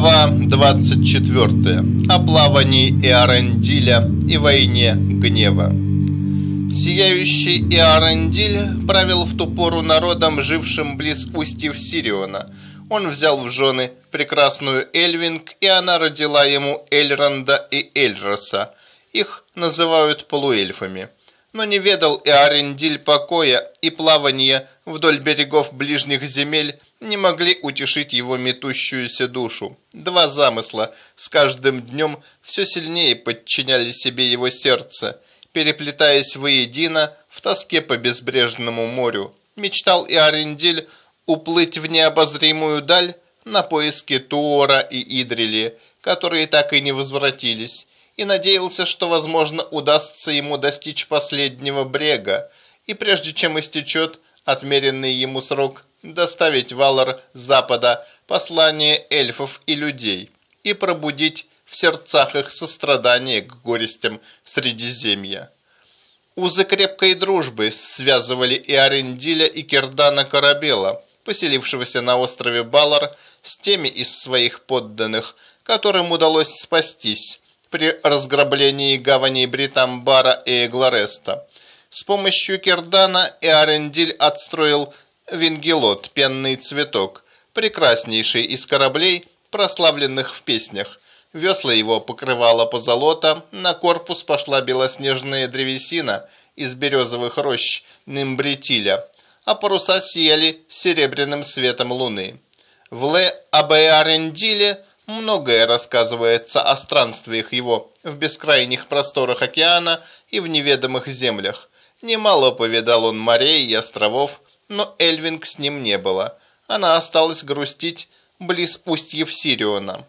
Глава 24. О плавании Иорандиля и войне гнева. Сияющий Иорандиль правил в ту пору народом, жившим близ устьев Сириона. Он взял в жены прекрасную Эльвинг, и она родила ему Эльранда и Эльроса. Их называют полуэльфами но не ведал Иорендиль покоя, и плавание вдоль берегов ближних земель не могли утешить его метущуюся душу. Два замысла с каждым днем все сильнее подчиняли себе его сердце, переплетаясь воедино в тоске по безбрежному морю. Мечтал Иорендиль уплыть в необозримую даль на поиски Туора и Идрили, которые так и не возвратились, и надеялся, что, возможно, удастся ему достичь последнего брега, и прежде чем истечет отмеренный ему срок, доставить Валар с запада послание эльфов и людей и пробудить в сердцах их сострадание к горестям Средиземья. Узы крепкой дружбы связывали и Арендиля, и Кердана Корабела, поселившегося на острове Балар, с теми из своих подданных, которым удалось спастись, при разграблении гаваней Бритамбара и Эглареста. С помощью Кердана Эарендиль отстроил Вингелот, пенный цветок, прекраснейший из кораблей, прославленных в песнях. Весла его покрывало позолота, на корпус пошла белоснежная древесина из березовых рощ Нимбритиля, а паруса сияли серебряным светом луны. В Ле-Абеарендиле Многое рассказывается о странствиях его в бескрайних просторах океана и в неведомых землях. Немало повидал он морей и островов, но Эльвинг с ним не было. Она осталась грустить близ устьев Сириона.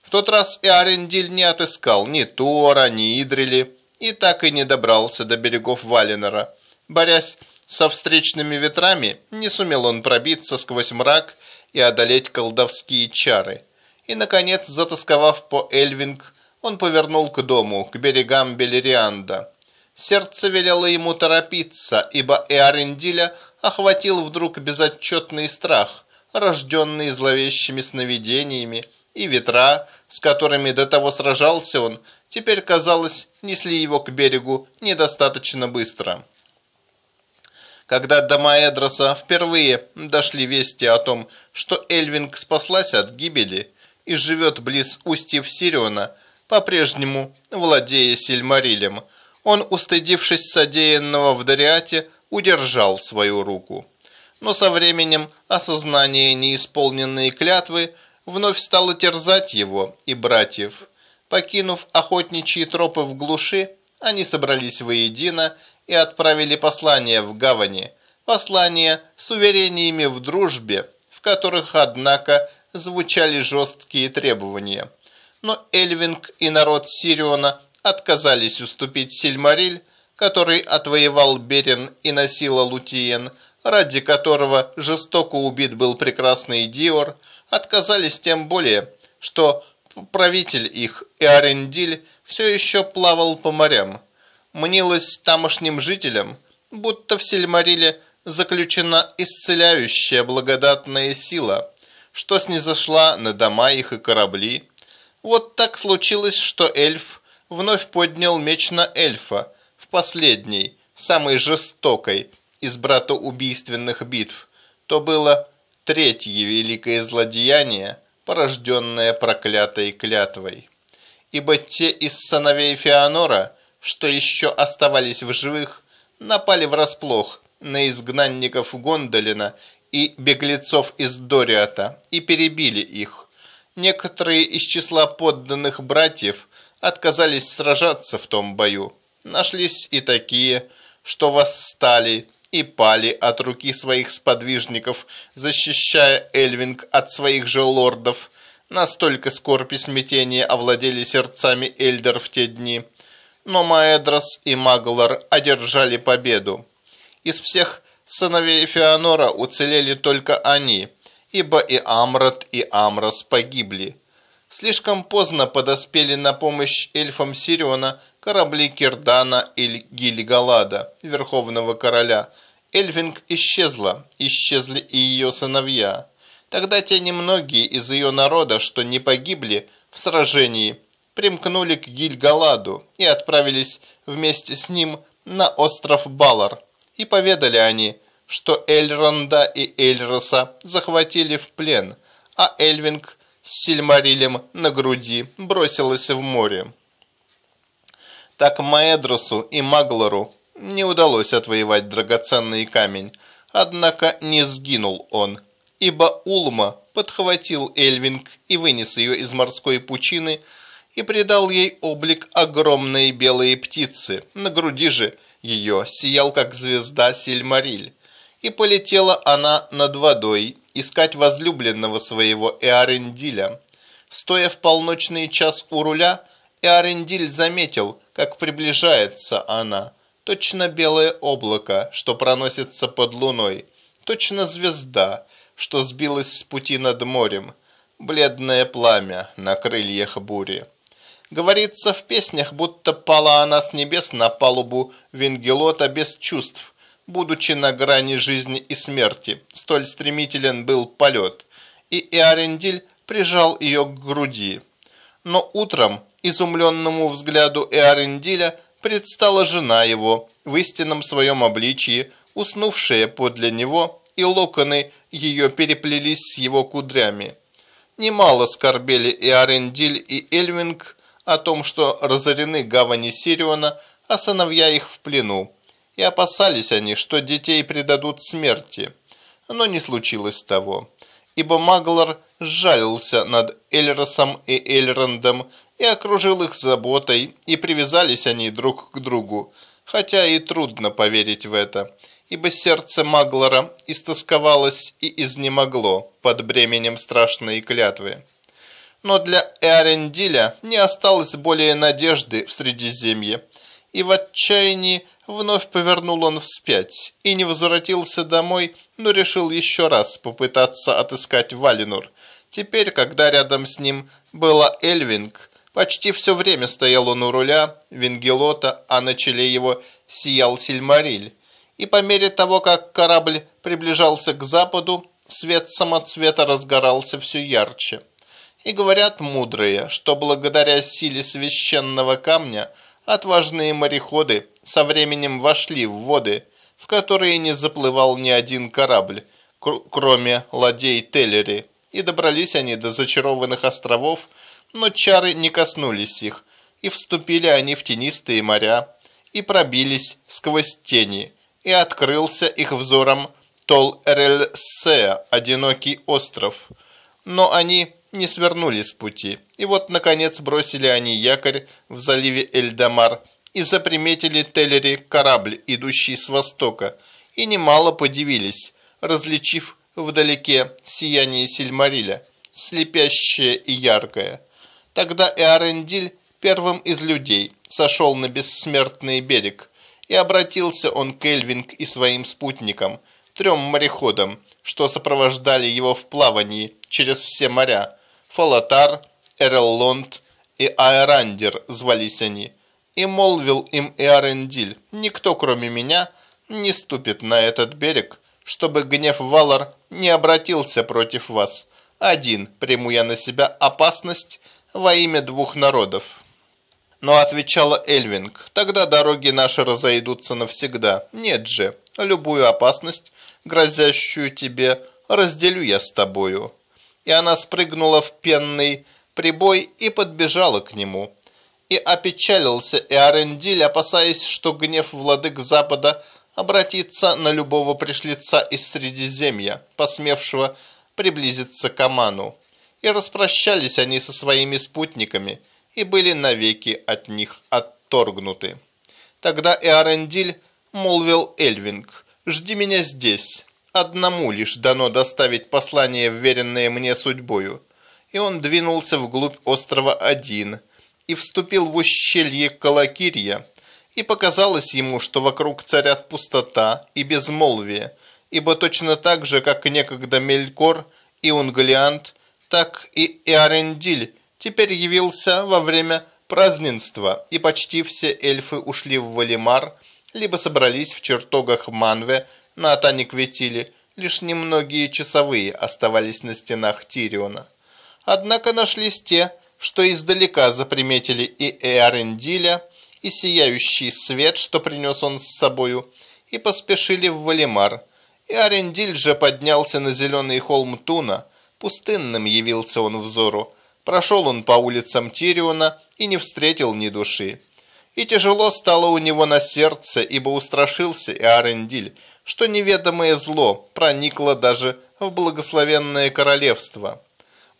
В тот раз Иарендиль не отыскал ни Тора, ни Идрили, и так и не добрался до берегов Валенора. Борясь со встречными ветрами, не сумел он пробиться сквозь мрак и одолеть колдовские чары – и, наконец, затасковав по Эльвинг, он повернул к дому, к берегам Белерианда. Сердце велело ему торопиться, ибо Эарендиля охватил вдруг безотчетный страх, рожденный зловещими сновидениями, и ветра, с которыми до того сражался он, теперь, казалось, несли его к берегу недостаточно быстро. Когда до Маэдроса впервые дошли вести о том, что Эльвинг спаслась от гибели, и живет близ устьев Сириона, по-прежнему владея Сильмарилем. Он, устыдившись содеянного в Дариате, удержал свою руку. Но со временем осознание неисполненной клятвы вновь стало терзать его и братьев. Покинув охотничьи тропы в глуши, они собрались воедино и отправили послание в гавани. Послание с уверениями в дружбе, в которых, однако, звучали жесткие требования. Но Эльвинг и народ Сириона отказались уступить Сильмариль, который отвоевал Берен и носила Лутиен, ради которого жестоко убит был прекрасный Диор, отказались тем более, что правитель их, Иорендиль, все еще плавал по морям. Мнилось тамошним жителям, будто в Сильмариле заключена исцеляющая благодатная сила – что снизошла на дома их и корабли. Вот так случилось, что эльф вновь поднял меч на эльфа в последней, самой жестокой из братоубийственных битв. То было третье великое злодеяние, порожденное проклятой клятвой. Ибо те из сыновей Феонора, что еще оставались в живых, напали врасплох на изгнанников Гондолина и беглецов из Дориата и перебили их. Некоторые из числа подданных братьев отказались сражаться в том бою. Нашлись и такие, что восстали и пали от руки своих сподвижников, защищая Эльвинг от своих же лордов. Настолько скорбь и смятение овладели сердцами Эльдер в те дни. Но Маэдрос и Маглар одержали победу. Из всех сыновей Феонора уцелели только они, ибо и Амрат, и Амрос погибли. Слишком поздно подоспели на помощь эльфам Сириона корабли Кирдана и Гильгалада, верховного короля. Эльвинг исчезла, исчезли и ее сыновья. Тогда те немногие из ее народа, что не погибли в сражении, примкнули к Гильгаладу и отправились вместе с ним на остров Балар. И поведали они, что Эльронда и Эльроса захватили в плен, а Эльвинг с Сильмарилем на груди бросилась в море. Так Маэдросу и Маглору не удалось отвоевать драгоценный камень, однако не сгинул он, ибо Улма подхватил Эльвинг и вынес ее из морской пучины и придал ей облик огромной белой птицы. На груди же ее сиял, как звезда Сильмариль. И полетела она над водой искать возлюбленного своего Эарендиля. Стоя в полночный час у руля, Эарендиль заметил, как приближается она. Точно белое облако, что проносится под луной. Точно звезда, что сбилась с пути над морем. Бледное пламя на крыльях бури. Говорится в песнях, будто пала она с небес на палубу Венгелота без чувств, будучи на грани жизни и смерти. Столь стремителен был полет. И Иарендиль прижал ее к груди. Но утром изумленному взгляду Эарендиля предстала жена его в истинном своем обличии, уснувшая подле него, и локоны ее переплелись с его кудрями. Немало скорбели и Арендиль, и Эльвинг о том, что разорены гавани Сириона, а сыновья их в плену, и опасались они, что детей предадут смерти. Но не случилось того, ибо Маглар сжалился над Эльросом и Эльрандом и окружил их заботой, и привязались они друг к другу, хотя и трудно поверить в это, ибо сердце Маглора истосковалось и изнемогло под бременем страшной клятвы. Но для Эарендиля не осталось более надежды в Средиземье, и в отчаянии вновь повернул он вспять и не возвратился домой, но решил еще раз попытаться отыскать Валинур. Теперь, когда рядом с ним была Эльвинг, почти все время стоял он у руля Вингелота, а на челе его сиял Сильмариль. И по мере того, как корабль приближался к западу, свет самоцвета разгорался все ярче. И говорят мудрые, что благодаря силе священного камня отважные мореходы со временем вошли в воды, в которые не заплывал ни один корабль, кроме ладей Теллери, и добрались они до зачарованных островов, но чары не коснулись их, и вступили они в тенистые моря, и пробились сквозь тени, и открылся их взором Тол-Эрель-Се, одинокий остров. Но они не свернули с пути, и вот, наконец, бросили они якорь в заливе Эльдамар и заприметили Теллери корабль, идущий с востока, и немало подивились, различив вдалеке сияние Сильмариля, слепящее и яркое. Тогда Эарендиль первым из людей сошел на бессмертный берег, и обратился он к Эльвинг и своим спутникам, трем мореходам, что сопровождали его в плавании через все моря. Фалатар, Эреллонд и Аэрандер звались они. И молвил им Эарендиль, никто кроме меня не ступит на этот берег, чтобы гнев Валар не обратился против вас. Один приму я на себя опасность во имя двух народов. Но отвечала Эльвинг, тогда дороги наши разойдутся навсегда. Нет же, любую опасность, грозящую тебе, разделю я с тобою. И она спрыгнула в пенный прибой и подбежала к нему. И опечалился Эарендиль, опасаясь, что гнев владык Запада обратится на любого пришлица из Средиземья, посмевшего приблизиться к Аману и распрощались они со своими спутниками и были навеки от них отторгнуты. Тогда Эарендиль молвил Эльвинг, «Жди меня здесь, одному лишь дано доставить послание, вверенное мне судьбою». И он двинулся вглубь острова один и вступил в ущелье Калакирья, и показалось ему, что вокруг царят пустота и безмолвие, ибо точно так же, как некогда Мелькор и Унгалиант так и Иарендиль теперь явился во время празднества, и почти все эльфы ушли в Валимар, либо собрались в чертогах Манве на Атаникветиле, лишь немногие часовые оставались на стенах Тириона. Однако нашлись те, что издалека заприметили и Эарендиля, и сияющий свет, что принес он с собою, и поспешили в Валимар. И Арендиль же поднялся на зеленый холм Туна, пустынным явился он взору. Прошел он по улицам Тириона и не встретил ни души. И тяжело стало у него на сердце, ибо устрашился и Арендиль, что неведомое зло проникло даже в благословенное королевство.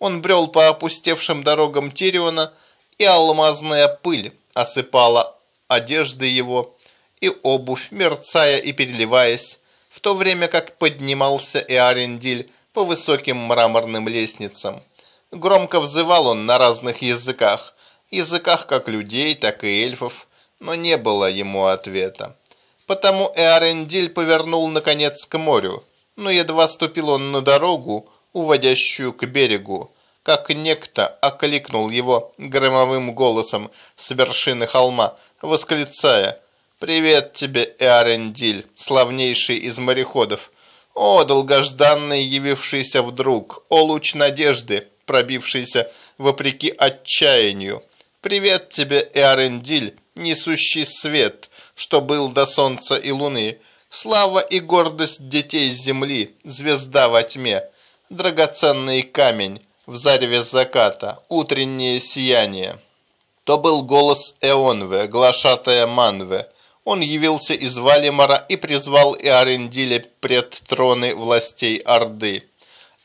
Он брел по опустевшим дорогам Тириона, и алмазная пыль осыпала одежды его и обувь, мерцая и переливаясь, в то время как поднимался Иарендиль по высоким мраморным лестницам. Громко взывал он на разных языках, языках как людей, так и эльфов, но не было ему ответа. Потому Эарендиль повернул наконец к морю, но едва ступил он на дорогу, уводящую к берегу, как некто окликнул его громовым голосом с вершины холма, восклицая «Привет тебе, Эарендиль, славнейший из мореходов! О, долгожданный явившийся вдруг! О, луч надежды, пробившийся вопреки отчаянию! Привет тебе, Эарендиль, несущий свет, что был до солнца и луны! Слава и гордость детей земли, звезда во тьме, драгоценный камень, в зареве заката, утреннее сияние. То был голос Эонве, глашатая Манве. Он явился из Валимара и призвал Иарендиля пред троны властей Орды.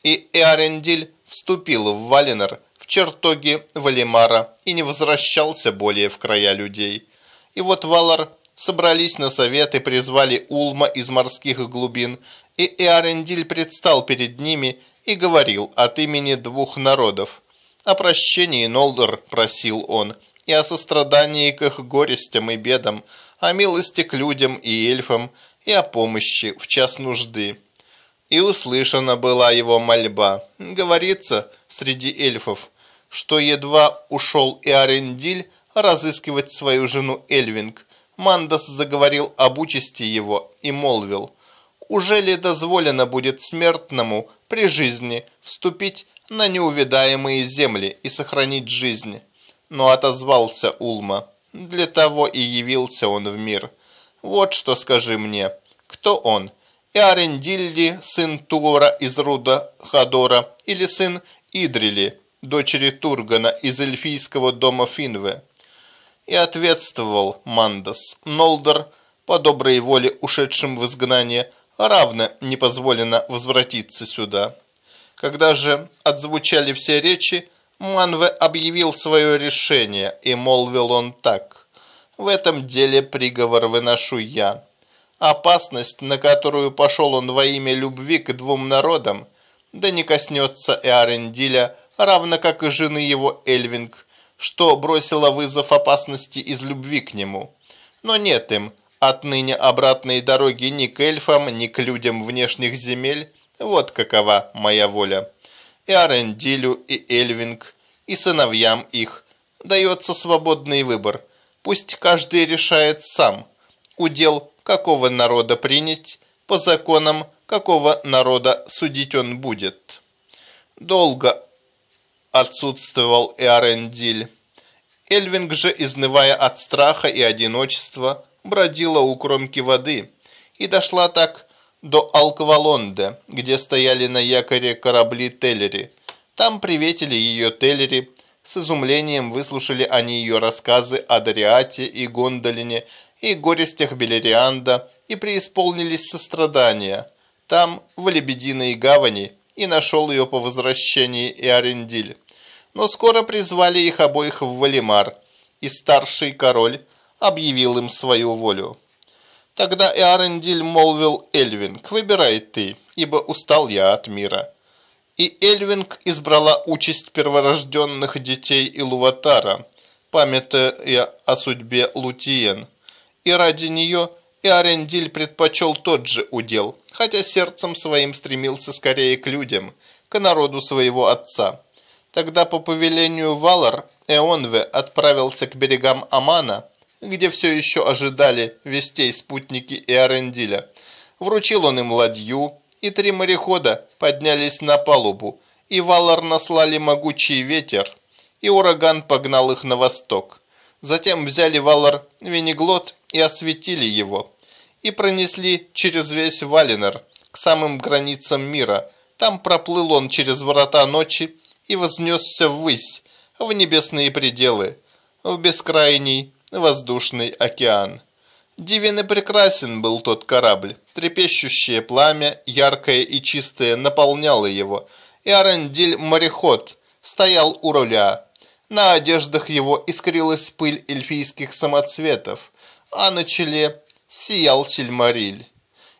И Иарендиль вступил в Валинар, в чертоги Валимара и не возвращался более в края людей. И вот Валар собрались на совет и призвали Улма из морских глубин, и Иарендиль предстал перед ними и говорил от имени двух народов. О прощении Нолдор просил он, и о сострадании к их горестям и бедам, о милости к людям и эльфам, и о помощи в час нужды. И услышана была его мольба. Говорится среди эльфов, что едва ушел и Арендиль разыскивать свою жену Эльвинг, Мандас заговорил об участи его и молвил, «Уже ли дозволено будет смертному при жизни вступить на неувидаемые земли и сохранить жизнь. Но отозвался Улма. Для того и явился он в мир. Вот что скажи мне. Кто он? Иарендилли, сын Туора из Руда Хадора, или сын Идрили, дочери Тургана из эльфийского дома Финве? И ответствовал Мандас. Нолдор, по доброй воле ушедшим в изгнание, равно не позволено возвратиться сюда. Когда же отзвучали все речи, Манве объявил свое решение, и молвил он так. «В этом деле приговор выношу я. Опасность, на которую пошел он во имя любви к двум народам, да не коснется и Арендиля, равно как и жены его Эльвинг, что бросила вызов опасности из любви к нему. Но нет им, Отныне обратной дороги ни к эльфам, ни к людям внешних земель. Вот какова моя воля. И Арендилю, и Эльвинг, и сыновьям их дается свободный выбор. Пусть каждый решает сам. Удел какого народа принять, по законам какого народа судить он будет. Долго отсутствовал Эарендиль. Эльвинг же, изнывая от страха и одиночества, бродила у кромки воды и дошла так до Алквалонде, где стояли на якоре корабли Теллери. Там приветили ее Теллери, с изумлением выслушали они ее рассказы о Дариате и Гондолине и горестях Белерианда и преисполнились сострадания. Там, в Лебединой гавани, и нашел ее по возвращении и Арендиль. Но скоро призвали их обоих в Валимар, и старший король объявил им свою волю. Тогда Иарендиль молвил Эльвинг, выбирай ты, ибо устал я от мира. И Эльвинг избрала участь перворожденных детей Илуватара, памятая о судьбе Лутиен. И ради нее Иарендиль предпочел тот же удел, хотя сердцем своим стремился скорее к людям, к народу своего отца. Тогда по повелению Валар Эонве отправился к берегам Амана, где все еще ожидали вестей спутники Иорендиля. Вручил он им ладью, и три морехода поднялись на палубу, и Валар наслали могучий ветер, и ураган погнал их на восток. Затем взяли Валар Венеглот и осветили его, и пронесли через весь Валинер к самым границам мира. Там проплыл он через врата ночи и вознесся ввысь, в небесные пределы, в бескрайний воздушный океан. Дивен прекрасен был тот корабль. Трепещущее пламя, яркое и чистое, наполняло его, и Арендиль мореход стоял у руля. На одеждах его искрилась пыль эльфийских самоцветов, а на челе сиял Сильмариль.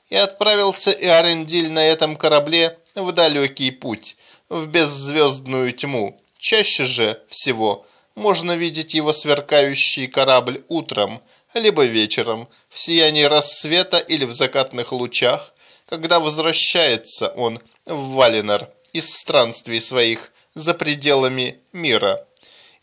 И отправился Иарендиль на этом корабле в далекий путь, в беззвездную тьму. Чаще же всего можно видеть его сверкающий корабль утром, либо вечером, в сиянии рассвета или в закатных лучах, когда возвращается он в Валинар из странствий своих за пределами мира.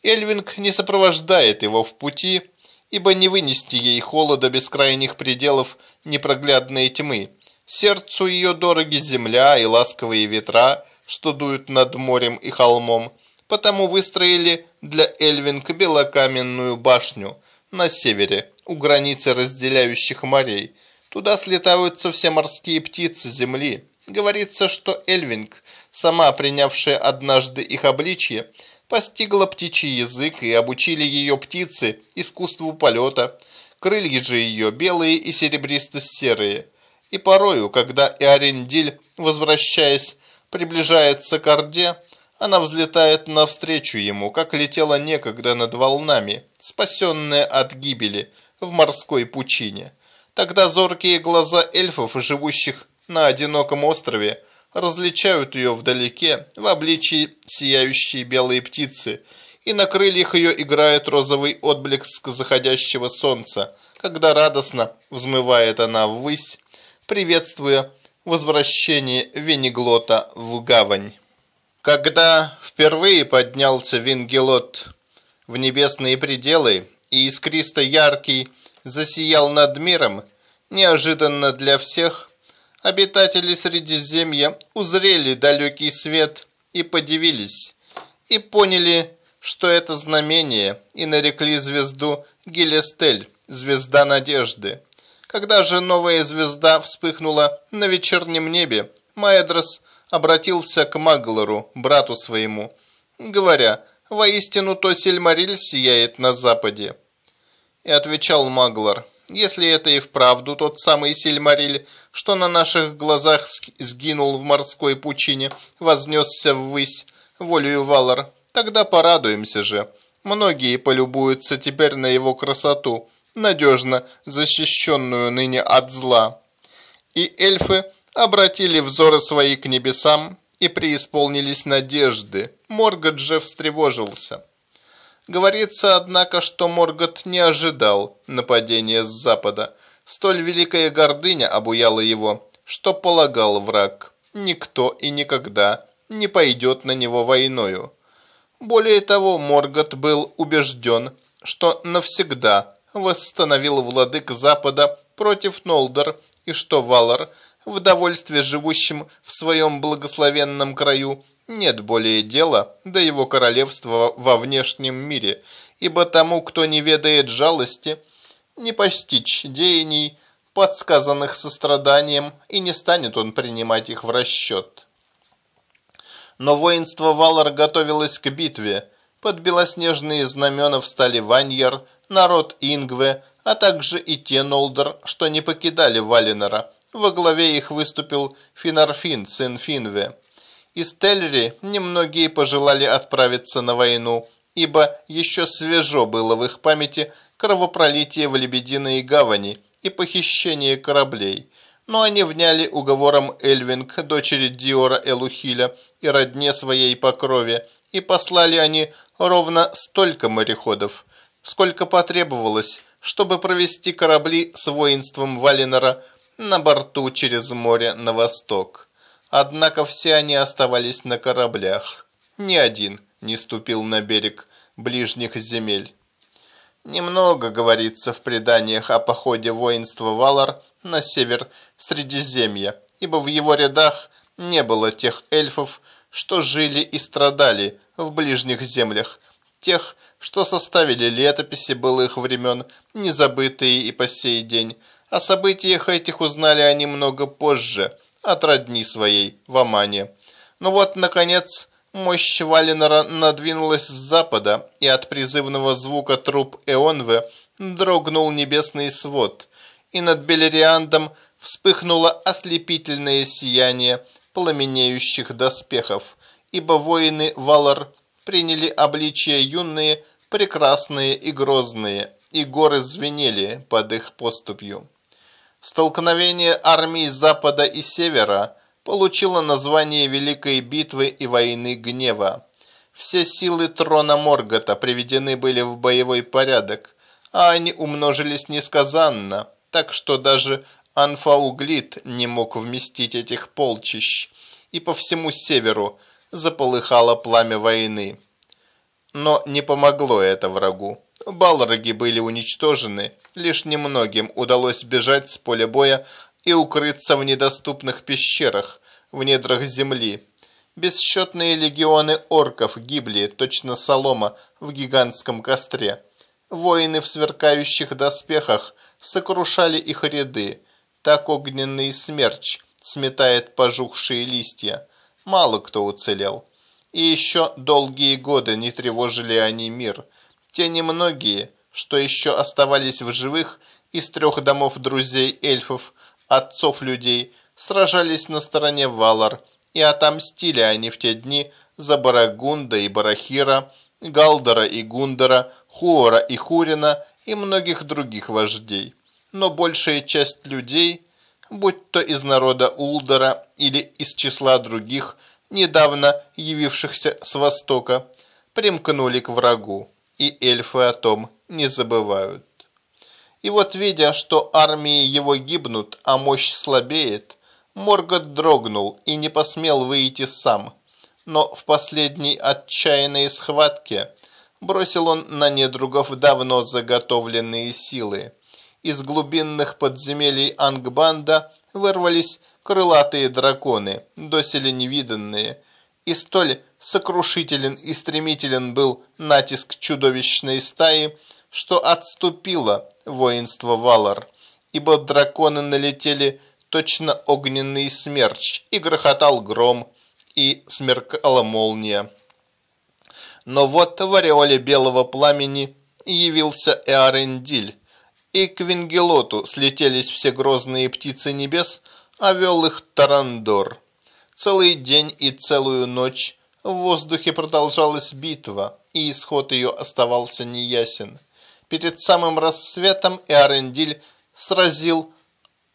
Эльвинг не сопровождает его в пути, ибо не вынести ей холода бескрайних пределов непроглядной тьмы. Сердцу ее дороги земля и ласковые ветра, что дуют над морем и холмом, потому выстроили для Эльвинг белокаменную башню на севере, у границы разделяющих морей. Туда слетаются все морские птицы земли. Говорится, что Эльвинг, сама принявшая однажды их обличье, постигла птичий язык и обучили ее птицы искусству полета. Крылья же ее белые и серебристо-серые. И порою, когда Иорендиль, возвращаясь, приближается к Орде, она взлетает навстречу ему, как летела некогда над волнами, спасенная от гибели – в морской пучине. Тогда зоркие глаза эльфов, живущих на одиноком острове, различают ее вдалеке в обличии сияющей белой птицы, и на крыльях ее играет розовый отблеск заходящего солнца, когда радостно взмывает она ввысь, приветствуя возвращение Венеглота в гавань. Когда впервые поднялся Венгелот в небесные пределы, и искристо яркий засиял над миром, неожиданно для всех, обитатели Средиземья узрели далекий свет и подивились, и поняли, что это знамение, и нарекли звезду Гелестель, звезда надежды. Когда же новая звезда вспыхнула на вечернем небе, Маэдрос обратился к Маглору, брату своему, говоря, Воистину, то Сильмариль сияет на западе. И отвечал Маглар, если это и вправду тот самый Сильмариль, что на наших глазах сгинул в морской пучине, вознесся ввысь, волею Валар, тогда порадуемся же. Многие полюбуются теперь на его красоту, надежно защищенную ныне от зла. И эльфы обратили взоры свои к небесам и преисполнились надежды. Моргот же встревожился. Говорится, однако, что Моргот не ожидал нападения с запада. Столь великая гордыня обуяла его, что полагал враг. Никто и никогда не пойдет на него войною. Более того, Моргот был убежден, что навсегда восстановил владык Запада против Нолдор и что Валар – в довольстве живущим в своем благословенном краю, нет более дела до его королевства во внешнем мире, ибо тому, кто не ведает жалости, не постичь деяний, подсказанных состраданием, и не станет он принимать их в расчет. Но воинство Валар готовилось к битве. Под белоснежные знамена встали Ваньер, народ Ингве, а также и те Нолдор, что не покидали Валинора – во главе их выступил Финарфин, сын Финве. Из Тельри немногие пожелали отправиться на войну, ибо еще свежо было в их памяти кровопролитие в Лебединой гавани и похищение кораблей. Но они вняли уговором Эльвинг, дочери Диора Элухиля и родне своей по крови, и послали они ровно столько мореходов, сколько потребовалось, чтобы провести корабли с воинством Валинора на борту через море на восток. Однако все они оставались на кораблях. Ни один не ступил на берег ближних земель. Немного говорится в преданиях о походе воинства Валар на север Средиземья ибо в его рядах не было тех эльфов, что жили и страдали в ближних землях, тех, что составили летописи былых времен, незабытые и по сей день. О событиях этих узнали они много позже, от родни своей в Омане. Но вот, наконец, мощь Валинора надвинулась с запада, и от призывного звука труп Эонвы дрогнул небесный свод, и над Белериандом вспыхнуло ослепительное сияние пламенеющих доспехов, ибо воины Валар приняли обличия юные, прекрасные и грозные, и горы звенели под их поступью. Столкновение армий Запада и Севера получило название Великой битвы и войны гнева. Все силы трона Моргота приведены были в боевой порядок, а они умножились несказанно, так что даже Анфауглит не мог вместить этих полчищ, и по всему северу заполыхало пламя войны. Но не помогло это врагу. Балроги были уничтожены, лишь немногим удалось бежать с поля боя и укрыться в недоступных пещерах, в недрах земли. Бесчетные легионы орков гибли, точно солома в гигантском костре. Воины в сверкающих доспехах сокрушали их ряды. Так огненный смерч сметает пожухшие листья. Мало кто уцелел. И еще долгие годы не тревожили они мир. Те немногие, что еще оставались в живых из трех домов друзей эльфов, отцов людей, сражались на стороне Валар, и отомстили они в те дни за Барагунда и Барахира, Галдора и Гундора, Хуора и Хурина и многих других вождей. Но большая часть людей, будь то из народа Улдора или из числа других, недавно явившихся с востока, примкнули к врагу, и эльфы о том не забывают. И вот, видя, что армии его гибнут, а мощь слабеет, Моргот дрогнул и не посмел выйти сам. Но в последней отчаянной схватке бросил он на недругов давно заготовленные силы. Из глубинных подземелий Ангбанда вырвались крылатые драконы, доселе невиданные, и столь сокрушителен и стремителен был натиск чудовищной стаи, что отступило воинство Валар, ибо драконы налетели точно огненный смерч, и грохотал гром, и смеркала молния. Но вот в ореоле белого пламени явился Эарендиль, и к Вингелоту слетелись все грозные птицы небес, а вел их Тарандор. Целый день и целую ночь в воздухе продолжалась битва, и исход ее оставался неясен. Перед самым рассветом Эарендиль сразил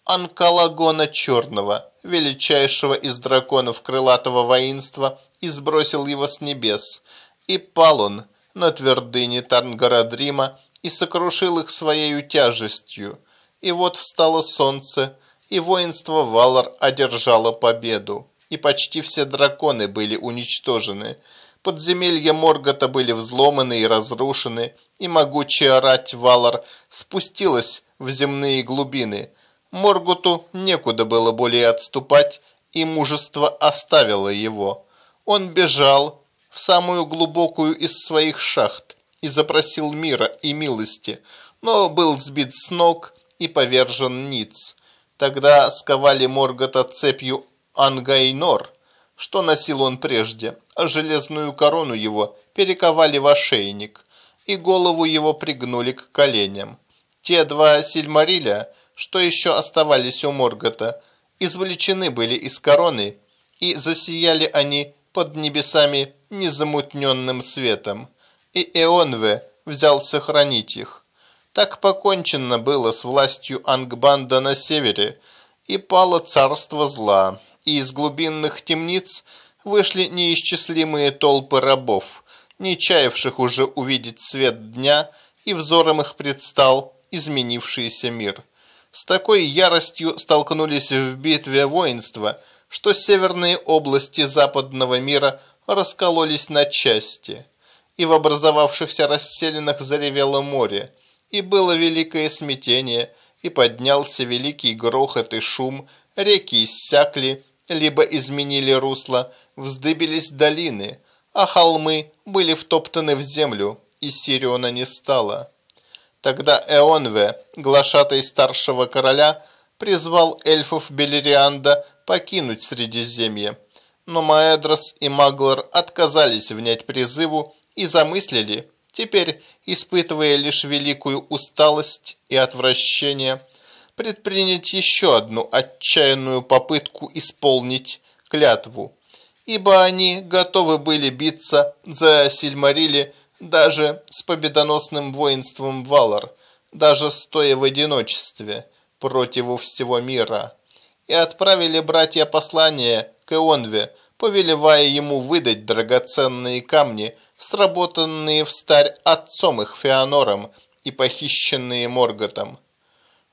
Анкалагона Черного, величайшего из драконов крылатого воинства, и сбросил его с небес. И пал он на твердыне Тарнгарадрима и сокрушил их своей тяжестью. И вот встало солнце, и воинство Валар одержало победу, и почти все драконы были уничтожены. Подземелья Моргота были взломаны и разрушены, и могучая рать Валар спустилась в земные глубины – Моргуту некуда было более отступать, и мужество оставило его. Он бежал в самую глубокую из своих шахт и запросил мира и милости, но был сбит с ног и повержен ниц. Тогда сковали Моргота цепью Ангайнор, что носил он прежде, а железную корону его перековали в ошейник, и голову его пригнули к коленям. Те два сильмариля – что еще оставались у Моргота, извлечены были из короны, и засияли они под небесами незамутненным светом, и Эонве взялся хранить их. Так покончено было с властью Ангбанда на севере, и пало царство зла, и из глубинных темниц вышли неисчислимые толпы рабов, не чаявших уже увидеть свет дня, и взором их предстал изменившийся мир. С такой яростью столкнулись в битве воинства, что северные области западного мира раскололись на части, и в образовавшихся расселенных заревело море, и было великое смятение, и поднялся великий грохот и шум, реки иссякли, либо изменили русло, вздыбились долины, а холмы были втоптаны в землю, и Сириона не стало. Тогда Эонве, глашатай старшего короля, призвал эльфов Белерианда покинуть Средиземье. Но Маэдрос и Маглар отказались внять призыву и замыслили, теперь испытывая лишь великую усталость и отвращение, предпринять еще одну отчаянную попытку исполнить клятву, ибо они готовы были биться за Сильмарили даже с победоносным воинством Валар, даже стоя в одиночестве против всего мира, и отправили братья послание к Ионве, повелевая ему выдать драгоценные камни, сработанные в старь отцом их Феонором и похищенные Морготом.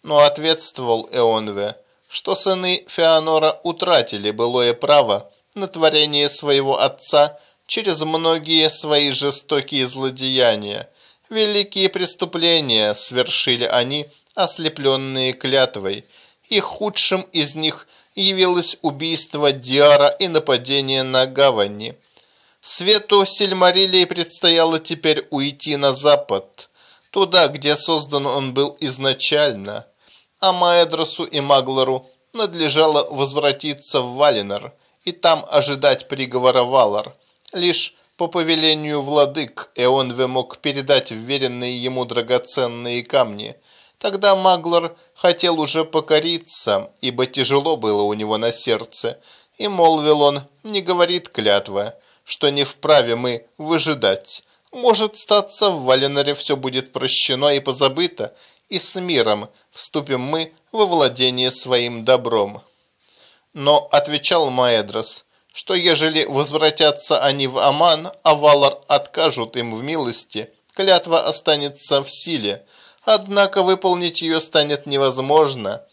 Но ответствовал Эонве, что сыны Феонора утратили былое право на творение своего отца через многие свои жестокие злодеяния. Великие преступления свершили они, ослепленные клятвой, и худшим из них явилось убийство Диара и нападение на гавани. Свету Сильмарилии предстояло теперь уйти на запад, туда, где создан он был изначально, а Маэдросу и Маглору надлежало возвратиться в Валинор и там ожидать приговора Валар. Лишь по повелению владык Эонве мог передать вверенные ему драгоценные камни. Тогда Маглор хотел уже покориться, ибо тяжело было у него на сердце, и молвил он, не говорит клятва, что не вправе мы выжидать. Может, статься в Валеноре все будет прощено и позабыто, и с миром вступим мы во владение своим добром. Но отвечал Маэдрос, что ежели возвратятся они в Аман, а Валар откажут им в милости, клятва останется в силе, однако выполнить ее станет невозможно.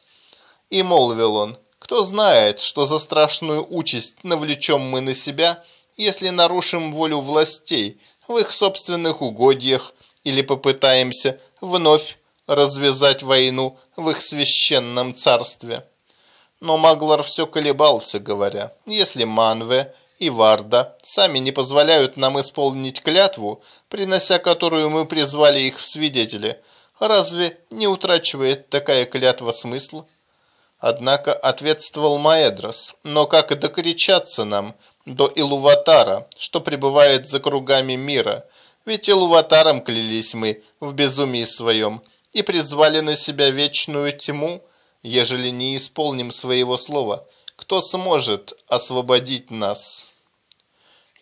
И молвил он, кто знает, что за страшную участь навлечем мы на себя, если нарушим волю властей в их собственных угодьях или попытаемся вновь развязать войну в их священном царстве. Но Маглар все колебался, говоря, если Манве и Варда сами не позволяют нам исполнить клятву, принося которую мы призвали их в свидетели, разве не утрачивает такая клятва смысл? Однако ответствовал Маэдрос, но как докричаться нам до Илуватара, что пребывает за кругами мира, ведь Илуватаром клялись мы в безумии своем и призвали на себя вечную тьму, ежели не исполним своего слова, кто сможет освободить нас?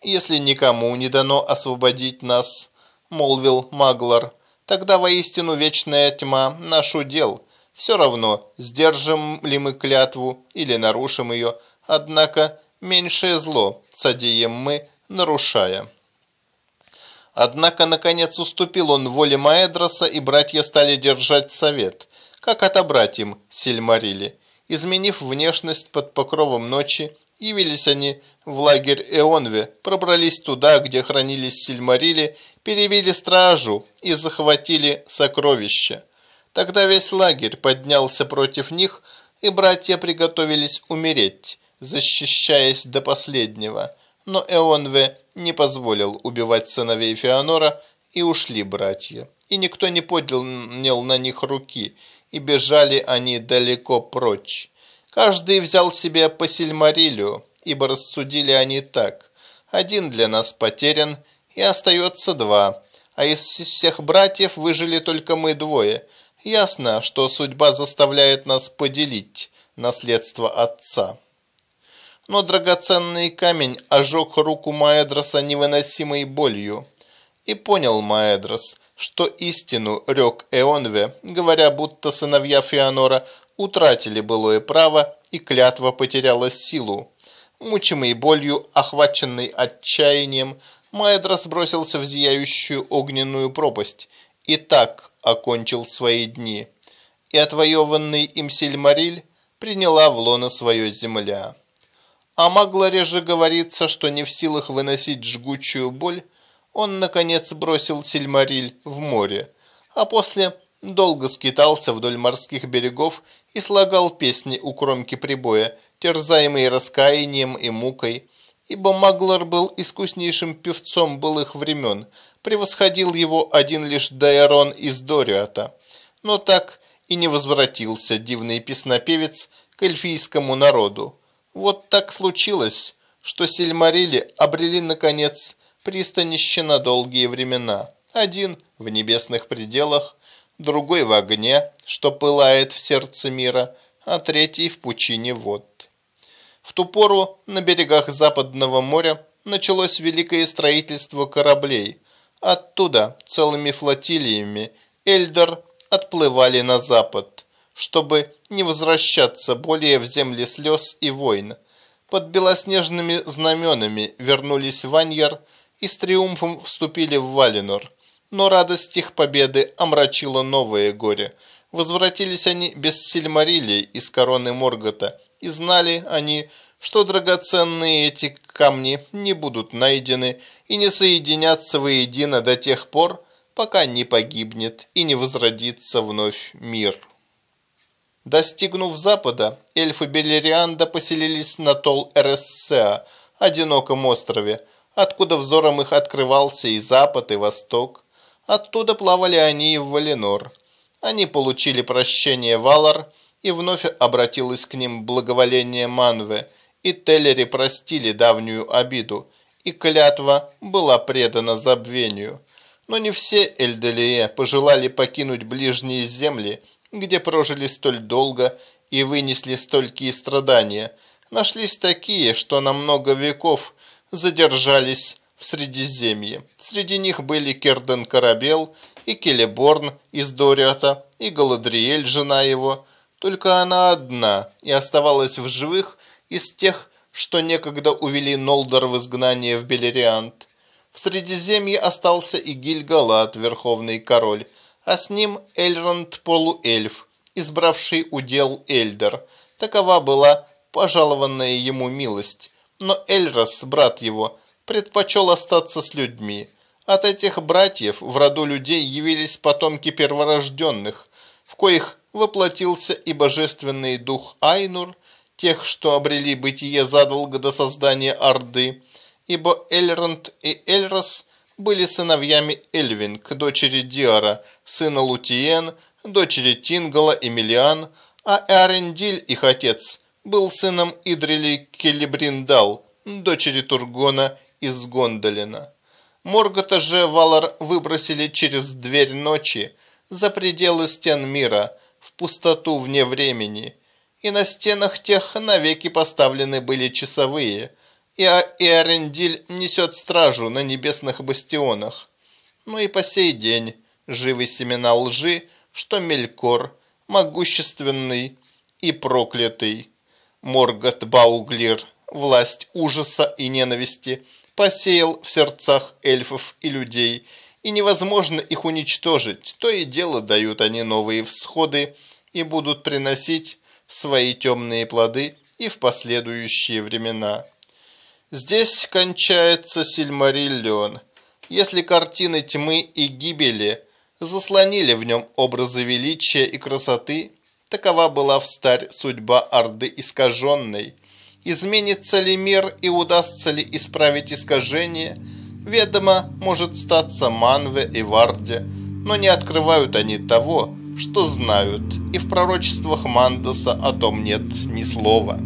Если никому не дано освободить нас, молвил Маглар, тогда воистину вечная тьма наш удел. Все равно, сдержим ли мы клятву или нарушим ее, однако меньшее зло содеем мы, нарушая. Однако, наконец, уступил он воле Маэдроса, и братья стали держать совет, как отобрать им Сильмарили. Изменив внешность под покровом ночи, явились они в лагерь Эонве, пробрались туда, где хранились Сильмарили, перебили стражу и захватили сокровища. Тогда весь лагерь поднялся против них, и братья приготовились умереть, защищаясь до последнего. Но Эонве не позволил убивать сыновей Феонора, и ушли братья. И никто не поднял на них руки – и бежали они далеко прочь. Каждый взял себе по сильмарилю, ибо рассудили они так. Один для нас потерян, и остается два, а из всех братьев выжили только мы двое. Ясно, что судьба заставляет нас поделить наследство отца. Но драгоценный камень ожег руку Маэдроса невыносимой болью. И понял Маэдрос, что истину рек Эонве, говоря, будто сыновья Феонора утратили былое право и клятва потеряла силу. Мучимый болью, охваченный отчаянием, Маэдрос бросился в зияющую огненную пропасть и так окончил свои дни. И отвоеванный им Сильмариль приняла в лоно свое земля. О Магларе же говорится, что не в силах выносить жгучую боль, он, наконец, бросил Сильмариль в море, а после долго скитался вдоль морских берегов, и слагал песни у кромки прибоя, терзаемый раскаянием и мукой, ибо Маглар был искуснейшим певцом былых времен, превосходил его один лишь Дайрон из Дориата, но так и не возвратился дивный песнопевец к эльфийскому народу. Вот так случилось, что Сильмарили обрели, наконец, пристанище на долгие времена. Один в небесных пределах, другой в огне, что пылает в сердце мира, а третий в пучине вод. В ту пору на берегах Западного моря началось великое строительство кораблей. Оттуда целыми флотилиями Эльдор отплывали на запад, чтобы не возвращаться более в земли слез и войн. Под белоснежными знаменами вернулись Ваньяр и с триумфом вступили в Валинор. Но радость их победы омрачила новое горе. Возвратились они без Сильмарилии из короны Моргота, и знали они, что драгоценные эти камни не будут найдены и не соединятся воедино до тех пор, пока не погибнет и не возродится вновь мир. Достигнув запада, эльфы Белерианда поселились на Тол-Эрессеа, одиноком острове, откуда взором их открывался и запад, и восток. Оттуда плавали они и в Валенор. Они получили прощение Валар, и вновь обратилось к ним благоволение Манве, и Теллери простили давнюю обиду, и клятва была предана забвению. Но не все Эльделие пожелали покинуть ближние земли, где прожили столь долго и вынесли столькие страдания. Нашлись такие, что на много веков задержались в Средиземье. Среди них были Керден Корабел и Келеборн из Дориата, и Галадриэль, жена его. Только она одна и оставалась в живых из тех, что некогда увели Нолдор в изгнание в Белериант. В Средиземье остался и Гильгалат, верховный король, а с ним Эльронд полуэльф, избравший удел Эльдер. Такова была пожалованная ему милость. Но Эльрос, брат его, предпочел остаться с людьми. От этих братьев в роду людей явились потомки перворожденных, в коих воплотился и божественный дух Айнур, тех, что обрели бытие задолго до создания Орды, ибо Эльронд и Эльрос были сыновьями Эльвинг, дочери Диара, сына Лутиен, дочери Тингала и Мелиан, а Эрендиль, их отец, был сыном Идрили Келебриндал, дочери Тургона из Гондолина. Моргота же Валар выбросили через дверь ночи за пределы стен мира, в пустоту вне времени, и на стенах тех навеки поставлены были часовые, и Эрендиль несет стражу на небесных бастионах. Ну и по сей день живы семена лжи, что Мелькор, могущественный и проклятый, Моргот Бауглир, власть ужаса и ненависти, посеял в сердцах эльфов и людей, и невозможно их уничтожить, то и дело дают они новые всходы и будут приносить свои темные плоды и в последующие времена. Здесь кончается Сильмариллион. Если картины тьмы и гибели заслонили в нем образы величия и красоты, такова была встарь судьба Орды искаженной – Изменится ли мир и удастся ли исправить искажение, ведомо может статься Манве и Варде, но не открывают они того, что знают, и в пророчествах Мандаса о том нет ни слова.